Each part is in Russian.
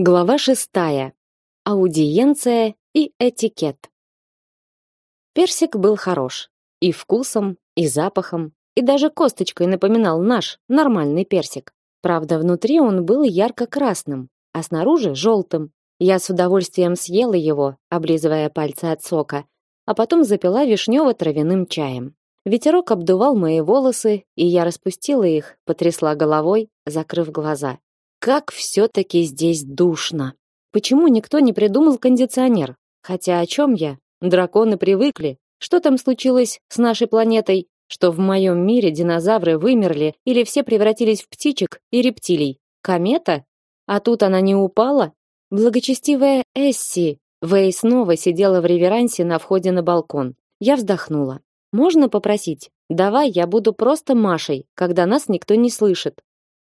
Глава шестая. Аудиенция и этикет. Персик был хорош. И вкусом, и запахом, и даже косточкой напоминал наш, нормальный персик. Правда, внутри он был ярко-красным, а снаружи желтым. Я с удовольствием съела его, облизывая пальцы от сока, а потом запила вишнево-травяным чаем. Ветерок обдувал мои волосы, и я распустила их, потрясла головой, закрыв глаза. Как все-таки здесь душно. Почему никто не придумал кондиционер? Хотя о чем я? Драконы привыкли. Что там случилось с нашей планетой? Что в моем мире динозавры вымерли или все превратились в птичек и рептилий? Комета? А тут она не упала? Благочестивая Эсси. Вэй снова сидела в реверансе на входе на балкон. Я вздохнула. Можно попросить? Давай я буду просто Машей, когда нас никто не слышит.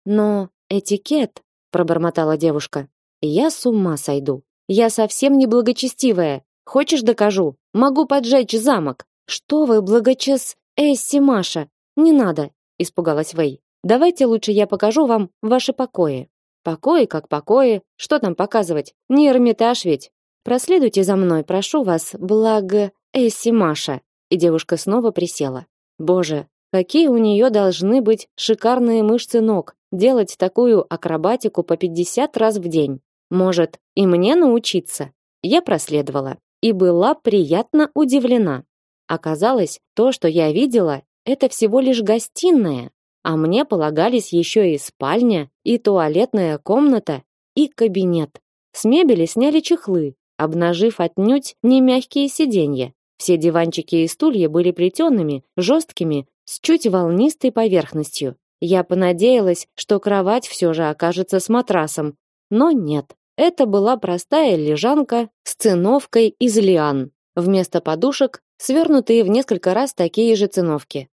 Но Этикет, пробормотала девушка. Я с ума сойду. Я совсем не благочестивая. Хочешь докажу? Могу поджечь замок. Что вы, благочес... Эсси Маша, не надо, испугалась Вэй. Давайте лучше я покажу вам ваши покои. Покои как покои, что там показывать? Не Эрмитаж ведь. Проследуйте за мной, прошу вас, благ Эсси Маша. И девушка снова присела. Боже, какие у нее должны быть шикарные мышцы ног делать такую акробатику по 50 раз в день. Может, и мне научиться? Я проследовала и была приятно удивлена. Оказалось, то, что я видела, это всего лишь гостиная, а мне полагались еще и спальня, и туалетная комната, и кабинет. С мебели сняли чехлы, обнажив отнюдь не мягкие сиденья. Все диванчики и стулья были плетеными, жесткими, с чуть волнистой поверхностью. Я понадеялась, что кровать все же окажется с матрасом, но нет. Это была простая лежанка с циновкой из лиан. Вместо подушек свернутые в несколько раз такие же циновки.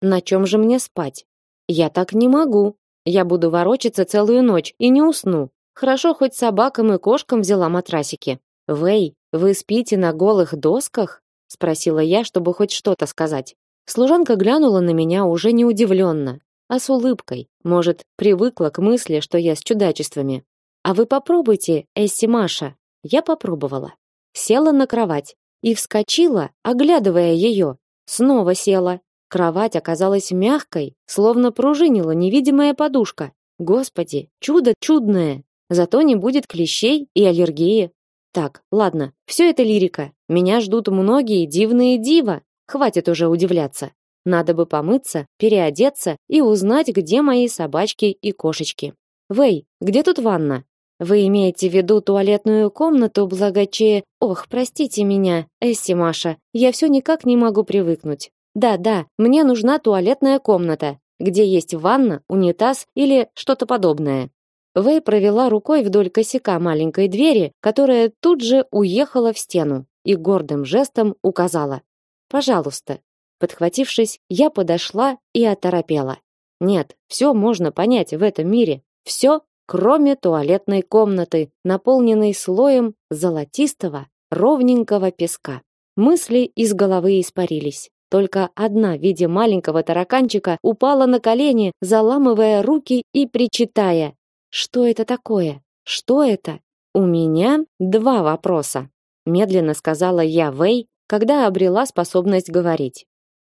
На чем же мне спать? Я так не могу. Я буду ворочаться целую ночь и не усну. Хорошо хоть собакам и кошкам взяла матрасики. Вэй, вы спите на голых досках? спросила я, чтобы хоть что-то сказать. Служанка глянула на меня уже не удивленно, а с улыбкой. Может, привыкла к мысли, что я с чудачествами. А вы попробуйте, Эсси Маша. Я попробовала. Села на кровать и вскочила, оглядывая ее. Снова села. Кровать оказалась мягкой, словно пружинила невидимая подушка. Господи, чудо чудное. Зато не будет клещей и аллергии. Так, ладно, все это лирика. Меня ждут многие дивные дива. Хватит уже удивляться. Надо бы помыться, переодеться и узнать, где мои собачки и кошечки. Вэй, где тут ванна? Вы имеете в виду туалетную комнату, благоче... Ох, простите меня, Эсси Маша, я все никак не могу привыкнуть. Да, да, мне нужна туалетная комната, где есть ванна, унитаз или что-то подобное. Вэй провела рукой вдоль косяка маленькой двери, которая тут же уехала в стену, и гордым жестом указала: "Пожалуйста, Подхватившись, я подошла и оторопела. Нет, все можно понять в этом мире. Все, кроме туалетной комнаты, наполненной слоем золотистого, ровненького песка. Мысли из головы испарились. Только одна в виде маленького тараканчика упала на колени, заламывая руки и причитая: "Что это такое? Что это?" У меня два вопроса, медленно сказала я Вэй, когда обрела способность говорить.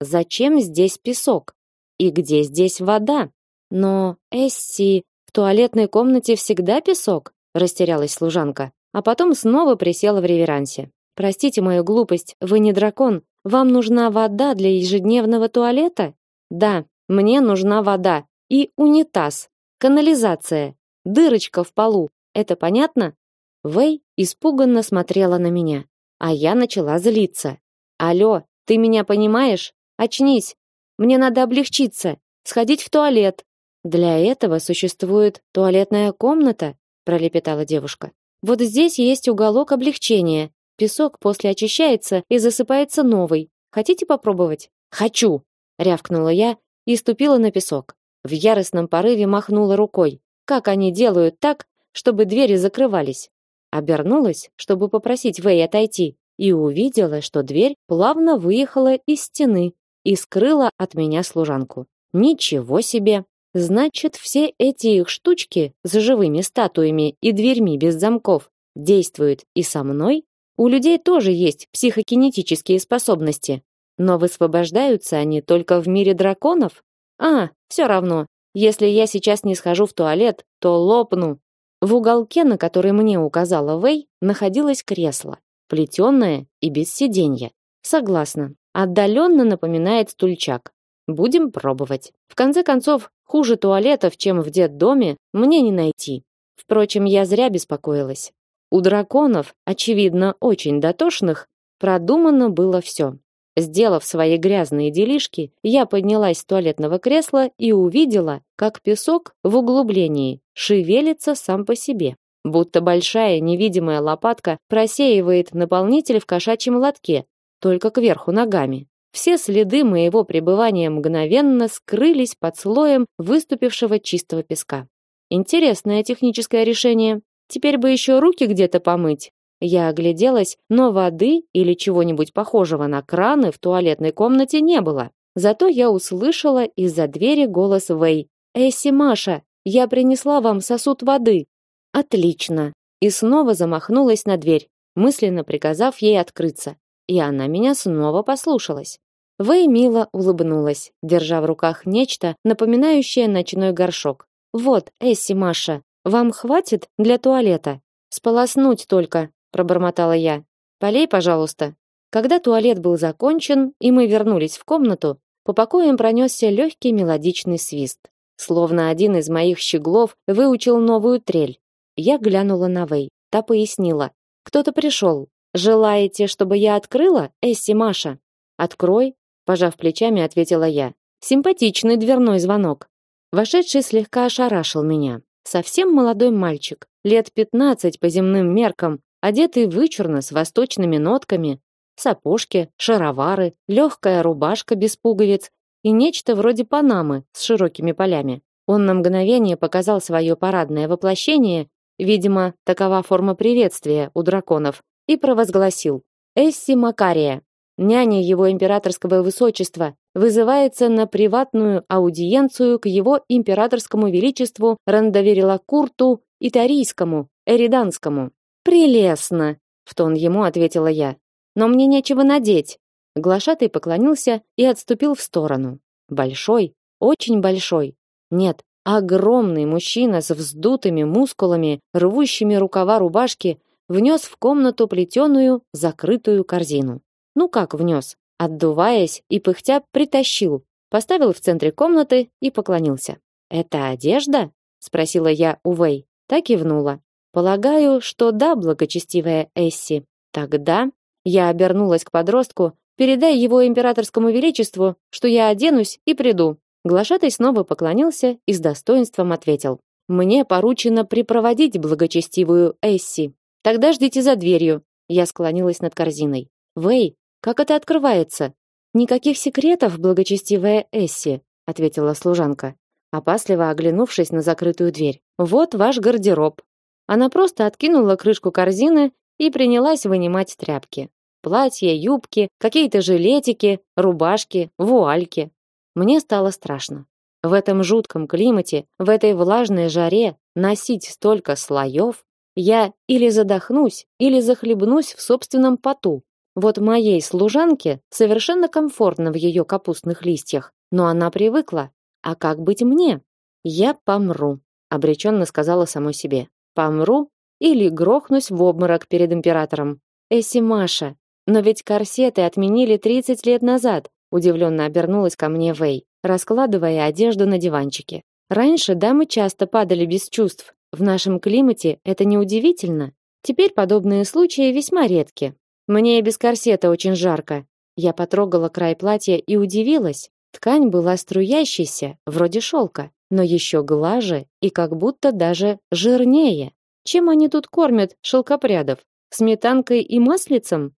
Зачем здесь песок? И где здесь вода? Но, Эсси, в туалетной комнате всегда песок, растерялась служанка, а потом снова присела в реверансе. Простите мою глупость, вы не дракон. Вам нужна вода для ежедневного туалета? Да, мне нужна вода и унитаз, канализация, дырочка в полу. Это понятно? Вэй испуганно смотрела на меня, а я начала злиться. Алло, ты меня понимаешь? Очнись. Мне надо облегчиться, сходить в туалет. Для этого существует туалетная комната, пролепетала девушка. Вот здесь есть уголок облегчения. Песок после очищается и засыпается новый. Хотите попробовать? Хочу, рявкнула я и ступила на песок. В яростном порыве махнула рукой. Как они делают так, чтобы двери закрывались? Обернулась, чтобы попросить Вэй отойти, и увидела, что дверь плавно выехала из стены и скрыла от меня служанку. Ничего себе! Значит, все эти их штучки с живыми статуями и дверьми без замков действуют и со мной? У людей тоже есть психокинетические способности, но высвобождаются они только в мире драконов? А, все равно. Если я сейчас не схожу в туалет, то лопну. В уголке, на который мне указала Вэй, находилось кресло, плетеное и без сиденья. Согласна. Отдаленно напоминает стульчак. Будем пробовать. В конце концов, хуже туалетов, чем в детдоме, мне не найти. Впрочем, я зря беспокоилась. У драконов, очевидно, очень дотошных, продумано было все. Сделав свои грязные делишки, я поднялась с туалетного кресла и увидела, как песок в углублении шевелится сам по себе, будто большая невидимая лопатка просеивает наполнитель в кошачьем лотке, только кверху ногами. Все следы моего пребывания мгновенно скрылись под слоем выступившего чистого песка. Интересное техническое решение. Теперь бы еще руки где-то помыть. Я огляделась, но воды или чего-нибудь похожего на краны в туалетной комнате не было. Зато я услышала из-за двери голос Вэй. «Эсси, Маша, я принесла вам сосуд воды». «Отлично!» И снова замахнулась на дверь, мысленно приказав ей открыться. И она меня снова послушалась. Вэй мило улыбнулась, держа в руках нечто, напоминающее ночной горшок. «Вот, Эсси, Маша, вам хватит для туалета? Сполоснуть только, пробормотала я. Полей, пожалуйста. Когда туалет был закончен и мы вернулись в комнату, по покоям пронесся легкий мелодичный свист, словно один из моих щеглов выучил новую трель. Я глянула на Вэй. Та пояснила: "Кто-то пришел. Желаете, чтобы я открыла, Эсси Маша?" "Открой", пожав плечами, ответила я. Симпатичный дверной звонок. Вошедший слегка ошарашил меня. Совсем молодой мальчик, лет 15 по земным меркам, одетый вычурно с восточными нотками, сапожки, шаровары, легкая рубашка без пуговиц и нечто вроде панамы с широкими полями. Он на мгновение показал свое парадное воплощение, видимо, такова форма приветствия у драконов, и провозгласил: "Эсси Макария, няня его императорского высочества, вызывается на приватную аудиенцию к его императорскому величеству Рандоверилакурту Итарийскому, Эриданскому. Прелестно, в тон ему ответила я. Но мне нечего надеть. Глашатый поклонился и отступил в сторону. Большой, очень большой. Нет, огромный мужчина с вздутыми мускулами, рвущими рукава рубашки, внес в комнату плетеную закрытую корзину. Ну как внес? Отдуваясь и пыхтя, притащил, поставил в центре комнаты и поклонился. «Это одежда?» — спросила я у Вэй. Так и внула. «Полагаю, что да, благочестивая Эсси. Тогда...» Я обернулась к подростку. «Передай его императорскому величеству, что я оденусь и приду». Глашатай снова поклонился и с достоинством ответил. «Мне поручено припроводить благочестивую Эсси. Тогда ждите за дверью». Я склонилась над корзиной. «Вэй, как это открывается? Никаких секретов, благочестивая Эсси, ответила служанка, опасливо оглянувшись на закрытую дверь. Вот ваш гардероб. Она просто откинула крышку корзины и принялась вынимать тряпки. Платья, юбки, какие-то жилетики, рубашки, вуальки. Мне стало страшно. В этом жутком климате, в этой влажной жаре носить столько слоев, я или задохнусь, или захлебнусь в собственном поту. Вот моей служанке совершенно комфортно в ее капустных листьях, но она привыкла. А как быть мне? Я помру, обреченно сказала самой себе. Помру или грохнусь в обморок перед императором. Эсси Маша, но ведь корсеты отменили 30 лет назад, удивленно обернулась ко мне Вэй, раскладывая одежду на диванчике. Раньше дамы часто падали без чувств. В нашем климате это неудивительно. Теперь подобные случаи весьма редки. Мне и без корсета очень жарко. Я потрогала край платья и удивилась. Ткань была струящейся, вроде шелка, но еще глаже и как будто даже жирнее. Чем они тут кормят шелкопрядов? Сметанкой и маслицем?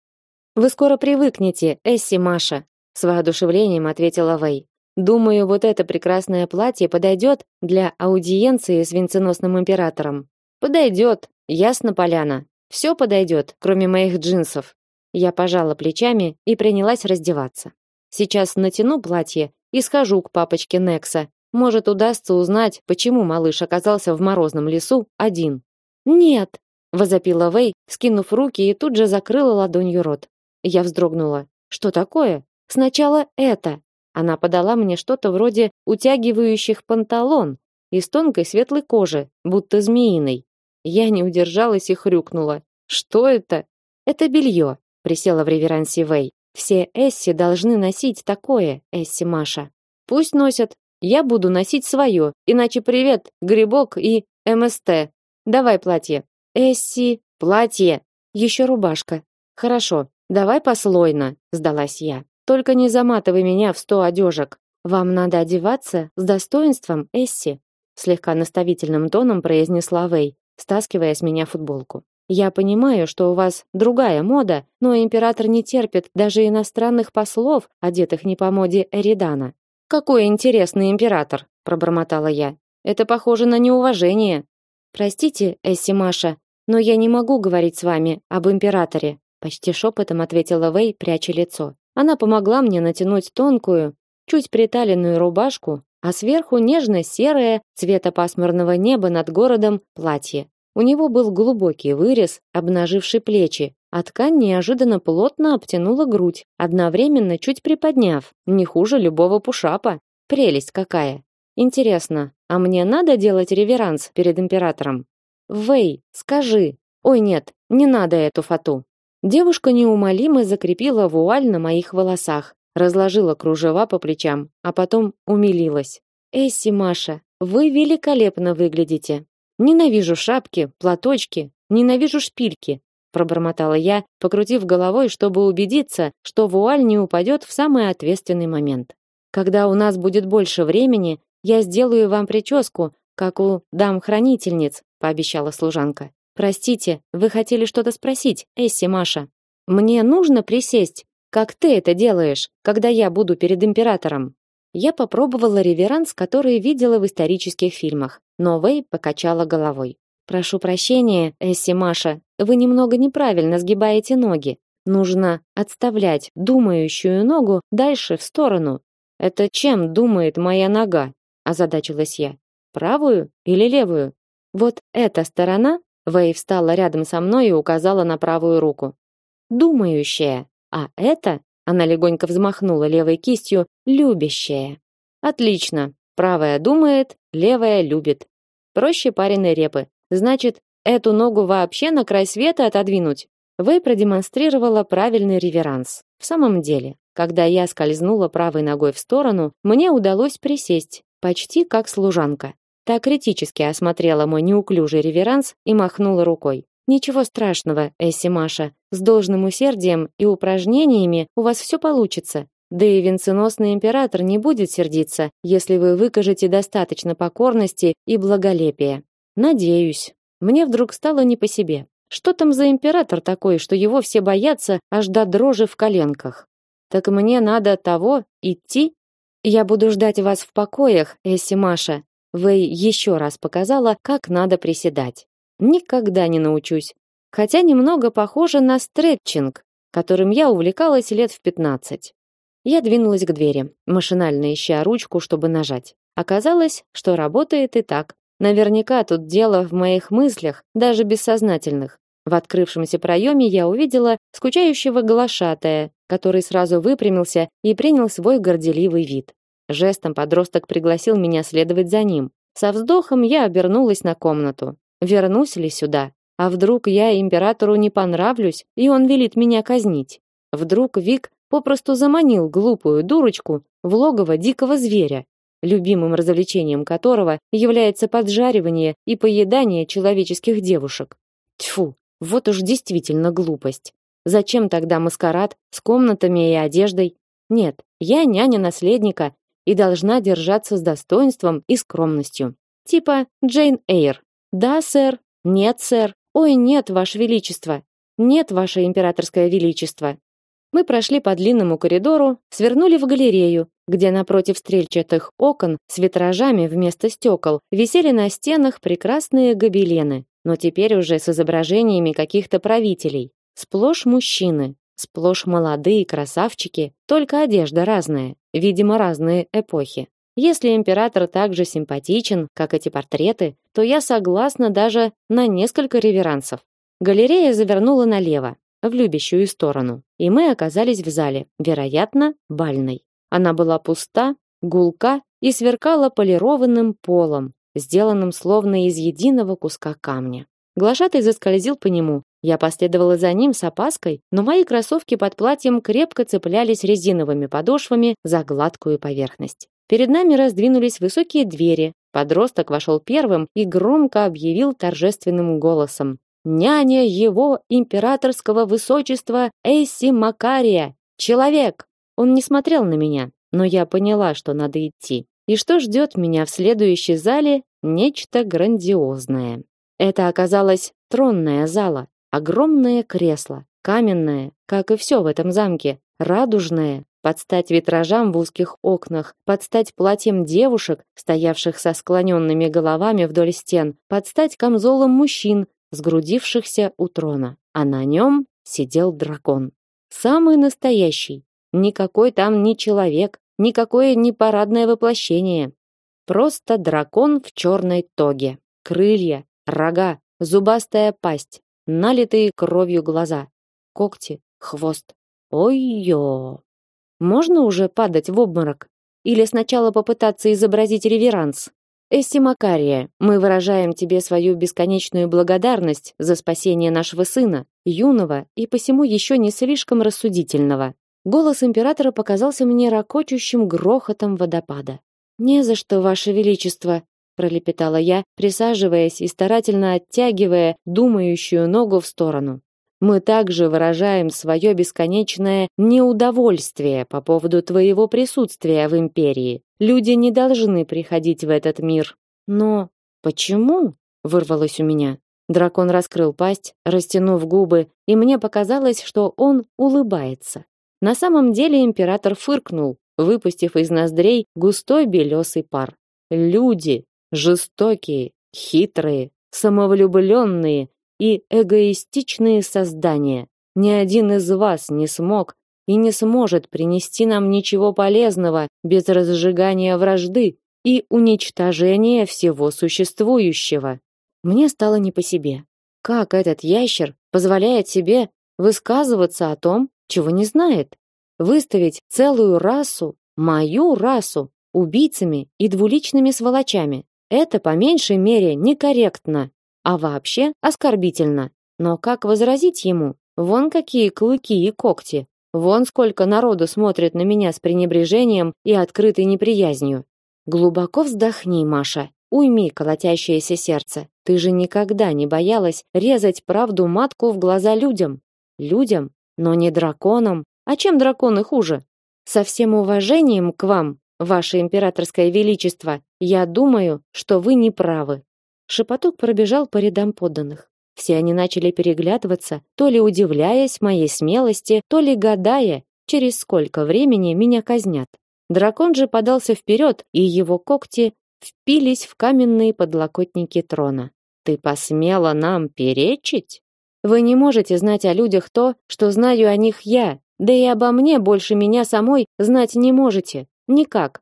Вы скоро привыкнете, Эсси Маша, с воодушевлением ответила Вэй. Думаю, вот это прекрасное платье подойдет для аудиенции с венценосным императором. Подойдет, ясно, Поляна. Все подойдет, кроме моих джинсов. Я пожала плечами и принялась раздеваться. Сейчас натяну платье и схожу к папочке Некса. Может, удастся узнать, почему малыш оказался в морозном лесу один. Нет, возопила Вэй, скинув руки и тут же закрыла ладонью рот. Я вздрогнула. Что такое? Сначала это. Она подала мне что-то вроде утягивающих панталон из тонкой светлой кожи, будто змеиной. Я не удержалась и хрюкнула. Что это? Это белье. Присела в реверансе Вэй. Все Эсси должны носить такое, Эсси Маша. Пусть носят, я буду носить свое, иначе привет, грибок и МСТ. Давай платье. Эсси, платье. Еще рубашка. Хорошо, давай послойно, сдалась я. Только не заматывай меня в сто одежек. Вам надо одеваться с достоинством, Эсси, слегка наставительным тоном произнесла Вэй, стаскивая с меня футболку. Я понимаю, что у вас другая мода, но император не терпит даже иностранных послов, одетых не по моде Эридана. Какой интересный император, пробормотала я. Это похоже на неуважение. Простите, Эсси Маша, но я не могу говорить с вами об императоре, почти шепотом ответила Вэй, пряча лицо. Она помогла мне натянуть тонкую, чуть приталенную рубашку, а сверху нежно-серое цвета пасмурного неба над городом платье. У него был глубокий вырез, обнаживший плечи, а ткань неожиданно плотно обтянула грудь, одновременно чуть приподняв, не хуже любого пушапа. Прелесть какая! Интересно, а мне надо делать реверанс перед императором? Вэй, скажи. Ой, нет, не надо эту фату. Девушка неумолимо закрепила вуаль на моих волосах, разложила кружева по плечам, а потом умилилась. Эсси, Маша, вы великолепно выглядите. Ненавижу шапки, платочки, ненавижу шпильки, пробормотала я, покрутив головой, чтобы убедиться, что вуаль не упадет в самый ответственный момент. Когда у нас будет больше времени, я сделаю вам прическу, как у дам-хранительниц, пообещала служанка. Простите, вы хотели что-то спросить, Эсси Маша? Мне нужно присесть, как ты это делаешь, когда я буду перед императором. Я попробовала реверанс, который видела в исторических фильмах, но Вэй покачала головой. Прошу прощения, Эсси Маша, вы немного неправильно сгибаете ноги. Нужно отставлять думающую ногу дальше в сторону. Это чем думает моя нога? озадачилась я. Правую или левую? Вот эта сторона, Вэй встала рядом со мной и указала на правую руку. Думающая, а это, она легонько взмахнула левой кистью, любящая. Отлично. Правая думает, левая любит. Проще пареной репы. Значит, эту ногу вообще на край света отодвинуть. Вэй продемонстрировала правильный реверанс. В самом деле, когда я скользнула правой ногой в сторону, мне удалось присесть, почти как служанка. Та критически осмотрела мой неуклюжий реверанс и махнула рукой. Ничего страшного, Эсси Маша. С должным усердием и упражнениями у вас все получится. Да и венценосный император не будет сердиться, если вы выкажете достаточно покорности и благолепия. Надеюсь. Мне вдруг стало не по себе. Что там за император такой, что его все боятся аж до дрожи в коленках? Так мне надо того идти? Я буду ждать вас в покоях, Эсси Маша. Вэй еще раз показала, как надо приседать. Никогда не научусь. Хотя немного похоже на стретчинг, которым я увлекалась лет в пятнадцать. Я двинулась к двери, машинально ища ручку, чтобы нажать. Оказалось, что работает и так. Наверняка тут дело в моих мыслях, даже бессознательных. В открывшемся проеме я увидела скучающего глашатая, который сразу выпрямился и принял свой горделивый вид. Жестом подросток пригласил меня следовать за ним. Со вздохом я обернулась на комнату. Вернусь ли сюда? А вдруг я императору не понравлюсь, и он велит меня казнить? Вдруг Вик попросту заманил глупую дурочку в логово дикого зверя, любимым развлечением которого является поджаривание и поедание человеческих девушек. Тьфу, вот уж действительно глупость. Зачем тогда маскарад с комнатами и одеждой? Нет, я няня наследника и должна держаться с достоинством и скромностью. Типа Джейн Эйр. Да, сэр. Нет, сэр. Ой, нет, ваше величество. Нет, ваше императорское величество. Мы прошли по длинному коридору, свернули в галерею, где напротив стрельчатых окон с витражами вместо стекол висели на стенах прекрасные гобелены, но теперь уже с изображениями каких-то правителей. Сплошь мужчины, сплошь молодые красавчики, только одежда разная, видимо, разные эпохи. Если император так же симпатичен, как эти портреты, то я согласна даже на несколько реверансов. Галерея завернула налево, в любящую сторону, и мы оказались в зале, вероятно, бальной. Она была пуста, гулка и сверкала полированным полом, сделанным словно из единого куска камня. Глашатый заскользил по нему. Я последовала за ним с опаской, но мои кроссовки под платьем крепко цеплялись резиновыми подошвами за гладкую поверхность. Перед нами раздвинулись высокие двери. Подросток вошел первым и громко объявил торжественным голосом: "Няня его императорского высочества Эйси Макария, человек". Он не смотрел на меня, но я поняла, что надо идти. И что ждет меня в следующей зале? Нечто грандиозное. Это оказалась тронная зала, огромное кресло, каменное, как и все в этом замке, радужное, под стать витражам в узких окнах, под стать платьям девушек, стоявших со склоненными головами вдоль стен, под стать камзолам мужчин, сгрудившихся у трона. А на нем сидел дракон. Самый настоящий. Никакой там не человек, никакое не парадное воплощение. Просто дракон в черной тоге. Крылья, рога, зубастая пасть, налитые кровью глаза, когти, хвост. Ой-ё! Можно уже падать в обморок? Или сначала попытаться изобразить реверанс? Эсси Макария, мы выражаем тебе свою бесконечную благодарность за спасение нашего сына, юного и посему еще не слишком рассудительного. Голос императора показался мне ракочущим грохотом водопада. Не за что, ваше величество, пролепетала я, присаживаясь и старательно оттягивая думающую ногу в сторону. Мы также выражаем свое бесконечное неудовольствие по поводу твоего присутствия в империи. Люди не должны приходить в этот мир. Но почему? вырвалось у меня. Дракон раскрыл пасть, растянув губы, и мне показалось, что он улыбается. На самом деле император фыркнул, выпустив из ноздрей густой белесый пар. Люди, жестокие, хитрые, самовлюбленные и эгоистичные создания. Ни один из вас не смог и не сможет принести нам ничего полезного без разжигания вражды и уничтожения всего существующего. Мне стало не по себе. Как этот ящер позволяет себе высказываться о том, чего не знает? Выставить целую расу, мою расу, убийцами и двуличными сволочами. Это по меньшей мере некорректно, а вообще оскорбительно. Но как возразить ему? Вон какие клыки и когти. Вон сколько народу смотрит на меня с пренебрежением и открытой неприязнью. Глубоко вздохни, Маша. Уйми колотящееся сердце. Ты же никогда не боялась резать правду матку в глаза людям. Людям, но не драконам. А чем драконы хуже? Со всем уважением к вам, Ваше императорское величество, я думаю, что вы не правы. Шепоток пробежал по рядам подданных. Все они начали переглядываться, то ли удивляясь моей смелости, то ли гадая, через сколько времени меня казнят. Дракон же подался вперед, и его когти впились в каменные подлокотники трона. Ты посмела нам перечить? Вы не можете знать о людях то, что знаю о них я, да и обо мне больше меня самой знать не можете. Никак.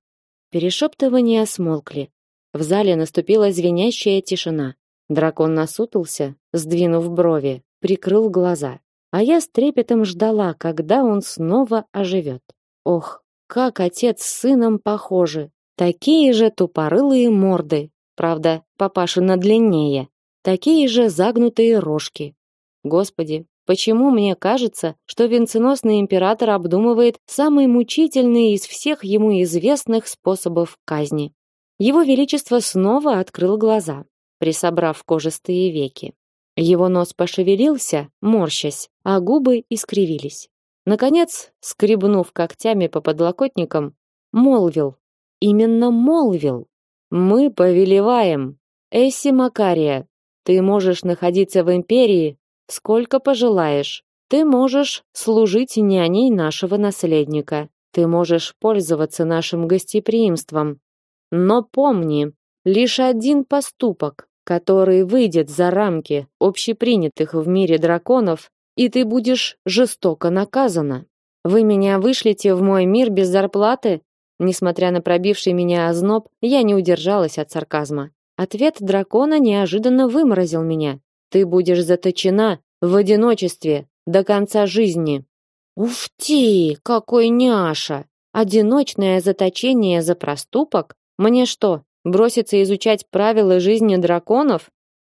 Перешептывания смолкли. В зале наступила звенящая тишина. Дракон насупился, сдвинув брови, прикрыл глаза. А я с трепетом ждала, когда он снова оживет. Ох, как отец с сыном похожи. Такие же тупорылые морды. Правда, папашина длиннее. Такие же загнутые рожки. Господи, Почему мне кажется, что венценосный император обдумывает самый мучительный из всех ему известных способов казни? Его величество снова открыл глаза, присобрав кожистые веки. Его нос пошевелился, морщась, а губы искривились. Наконец, скребнув когтями по подлокотникам, молвил. Именно молвил. Мы повелеваем. Эсси Макария, ты можешь находиться в империи сколько пожелаешь. Ты можешь служить няней нашего наследника. Ты можешь пользоваться нашим гостеприимством. Но помни, лишь один поступок, который выйдет за рамки общепринятых в мире драконов, и ты будешь жестоко наказана. Вы меня вышлете в мой мир без зарплаты? Несмотря на пробивший меня озноб, я не удержалась от сарказма. Ответ дракона неожиданно выморозил меня. Ты будешь заточена в одиночестве до конца жизни. Уф ты, какой няша! Одиночное заточение за проступок? Мне что, броситься изучать правила жизни драконов?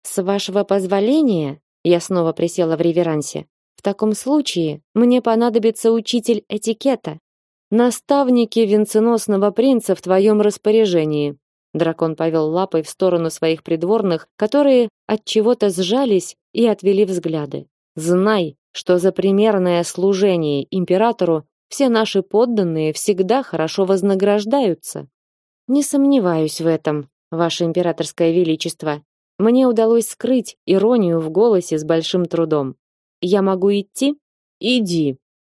С вашего позволения, я снова присела в реверансе. В таком случае мне понадобится учитель этикета. Наставники венценосного принца в твоем распоряжении. Дракон повел лапой в сторону своих придворных, которые от чего-то сжались и отвели взгляды. Знай, что за примерное служение императору все наши подданные всегда хорошо вознаграждаются. Не сомневаюсь в этом, ваше императорское величество. Мне удалось скрыть иронию в голосе с большим трудом. Я могу идти? Иди.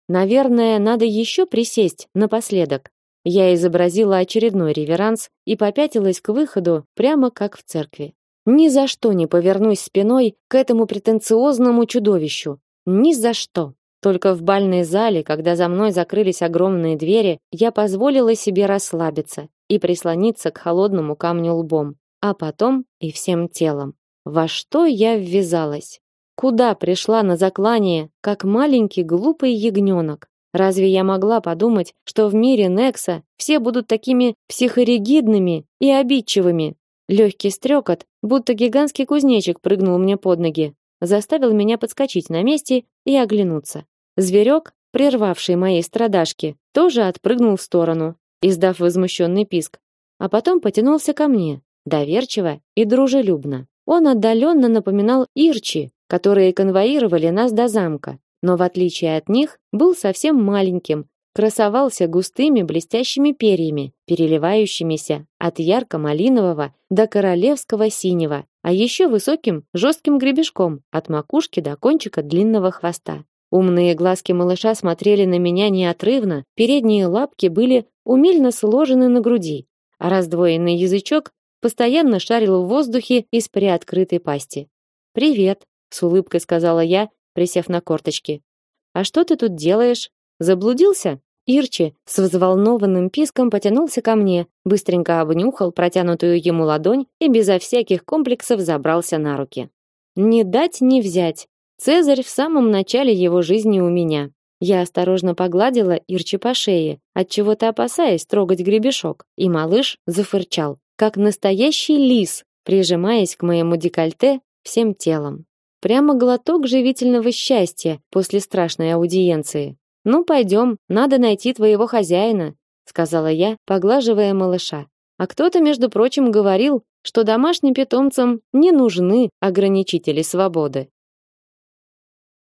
Наверное, надо еще присесть напоследок. Я изобразила очередной реверанс и попятилась к выходу, прямо как в церкви. Ни за что не повернусь спиной к этому претенциозному чудовищу. Ни за что. Только в бальной зале, когда за мной закрылись огромные двери, я позволила себе расслабиться и прислониться к холодному камню лбом, а потом и всем телом. Во что я ввязалась? Куда пришла на заклание, как маленький глупый ягненок? Разве я могла подумать, что в мире Некса все будут такими психоригидными и обидчивыми? Легкий стрекот, будто гигантский кузнечик прыгнул мне под ноги, заставил меня подскочить на месте и оглянуться. Зверек, прервавший мои страдашки, тоже отпрыгнул в сторону, издав возмущенный писк, а потом потянулся ко мне, доверчиво и дружелюбно. Он отдаленно напоминал Ирчи, которые конвоировали нас до замка, но в отличие от них был совсем маленьким, красовался густыми блестящими перьями, переливающимися от ярко-малинового до королевского синего, а еще высоким жестким гребешком от макушки до кончика длинного хвоста. Умные глазки малыша смотрели на меня неотрывно, передние лапки были умильно сложены на груди, а раздвоенный язычок постоянно шарил в воздухе из приоткрытой пасти. «Привет», — с улыбкой сказала я, присев на корточки. А что ты тут делаешь? Заблудился? Ирчи с взволнованным писком потянулся ко мне, быстренько обнюхал протянутую ему ладонь и безо всяких комплексов забрался на руки. Не дать не взять. Цезарь в самом начале его жизни у меня. Я осторожно погладила Ирчи по шее, от чего-то опасаясь трогать гребешок, и малыш зафырчал, как настоящий лис, прижимаясь к моему декольте всем телом. Прямо глоток живительного счастья после страшной аудиенции. Ну пойдем, надо найти твоего хозяина, сказала я, поглаживая малыша. А кто-то, между прочим, говорил, что домашним питомцам не нужны ограничители свободы.